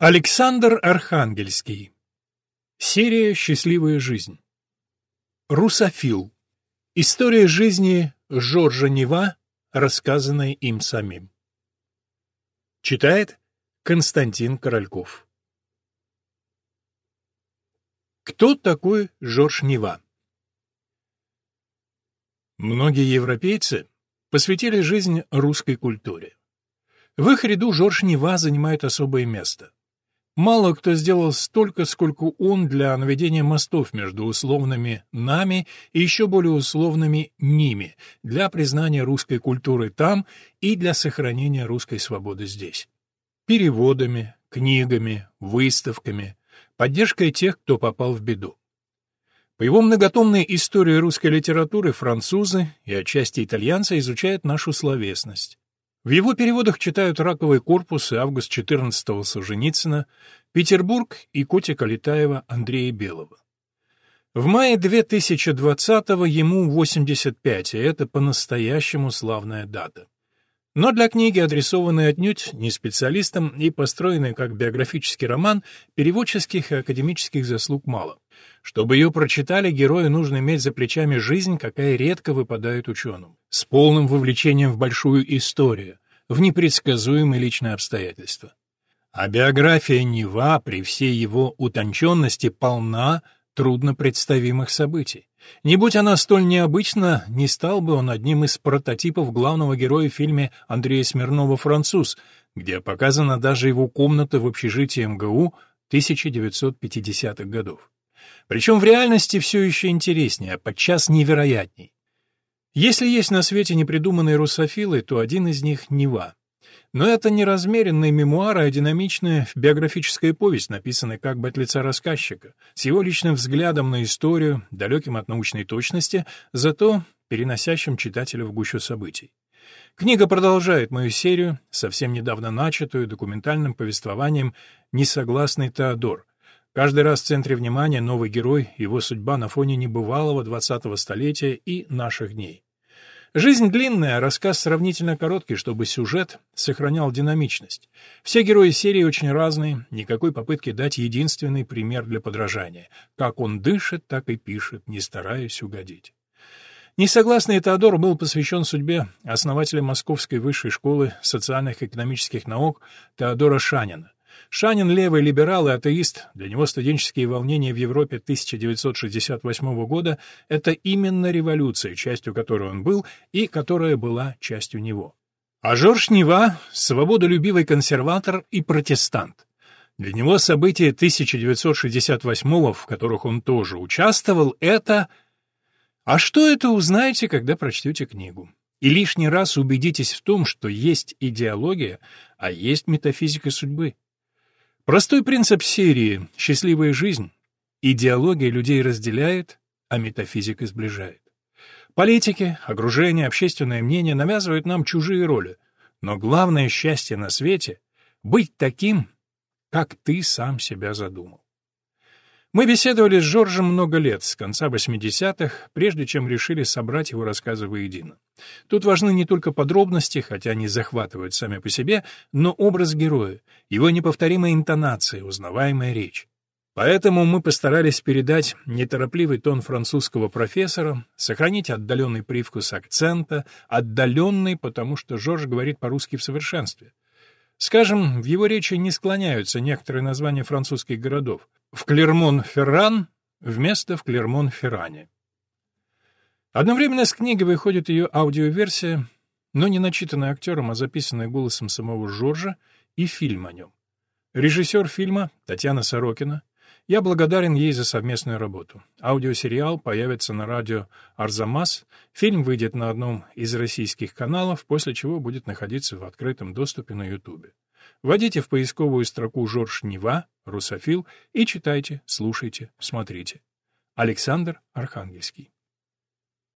Александр Архангельский. Серия «Счастливая жизнь». Русофил. История жизни Жоржа Нева, рассказанная им самим. Читает Константин Корольков. Кто такой Жорж Нева? Многие европейцы посвятили жизнь русской культуре. В их ряду Жорж Нева занимает особое место. Мало кто сделал столько, сколько он для наведения мостов между условными «нами» и еще более условными «ними», для признания русской культуры там и для сохранения русской свободы здесь. Переводами, книгами, выставками, поддержкой тех, кто попал в беду. По его многотомной истории русской литературы французы и отчасти итальянцы изучают нашу словесность. В его переводах читают «Раковый корпус» и «Август 14-го» Солженицына, «Петербург» и «Котика Летаева» Андрея Белого. В мае 2020-го ему 85, и это по-настоящему славная дата. Но для книги, адресованной отнюдь не специалистам и построенной как биографический роман, переводческих и академических заслуг мало. Чтобы ее прочитали, герою нужно иметь за плечами жизнь, какая редко выпадает ученым, с полным вовлечением в большую историю, в непредсказуемые личные обстоятельства. А биография Нева при всей его утонченности полна трудно представимых событий. Не будь она столь необычна, не стал бы он одним из прототипов главного героя в фильме Андрея Смирнова «Француз», где показана даже его комната в общежитии МГУ 1950-х годов. Причем в реальности все еще интереснее, а подчас невероятней. Если есть на свете непридуманные русофилы, то один из них — Нева. Но это не размеренные мемуары, а динамичная биографическая повесть, написанная как бы от лица рассказчика, с его личным взглядом на историю, далеким от научной точности, зато переносящим читателя в гущу событий. Книга продолжает мою серию, совсем недавно начатую, документальным повествованием «Несогласный Теодор». Каждый раз в центре внимания новый герой, его судьба на фоне небывалого 20-го столетия и наших дней. Жизнь длинная, рассказ сравнительно короткий, чтобы сюжет сохранял динамичность. Все герои серии очень разные, никакой попытки дать единственный пример для подражания. Как он дышит, так и пишет, не стараясь угодить. Несогласный Теодор был посвящен судьбе основателя Московской высшей школы социальных и экономических наук Теодора Шанина. Шанин — левый либерал и атеист. Для него студенческие волнения в Европе 1968 года — это именно революция, частью которой он был и которая была частью него. А Жорж Нева — свободолюбивый консерватор и протестант. Для него события 1968 в которых он тоже участвовал, это... А что это узнаете, когда прочтете книгу? И лишний раз убедитесь в том, что есть идеология, а есть метафизика судьбы. Простой принцип серии «Счастливая жизнь» идеология людей разделяет, а метафизика сближает. Политики, окружение, общественное мнение навязывают нам чужие роли, но главное счастье на свете — быть таким, как ты сам себя задумал. Мы беседовали с Жоржем много лет, с конца 80-х, прежде чем решили собрать его рассказы воедино. Тут важны не только подробности, хотя они захватывают сами по себе, но образ героя, его неповторимая интонация, узнаваемая речь. Поэтому мы постарались передать неторопливый тон французского профессора, сохранить отдаленный привкус акцента, отдаленный, потому что Жорж говорит по-русски в совершенстве. Скажем, в его речи не склоняются некоторые названия французских городов в Клермон-Ферран вместо в Клермон-Ферране. Одновременно с книгой выходит ее аудиоверсия, но не начитанная актером, а записанная голосом самого Жоржа, и фильм о нем. Режиссер фильма Татьяна Сорокина. Я благодарен ей за совместную работу. Аудиосериал появится на радио «Арзамас», фильм выйдет на одном из российских каналов, после чего будет находиться в открытом доступе на Ютубе. Вводите в поисковую строку «Жорж Нева», «Русофил» и читайте, слушайте, смотрите. Александр Архангельский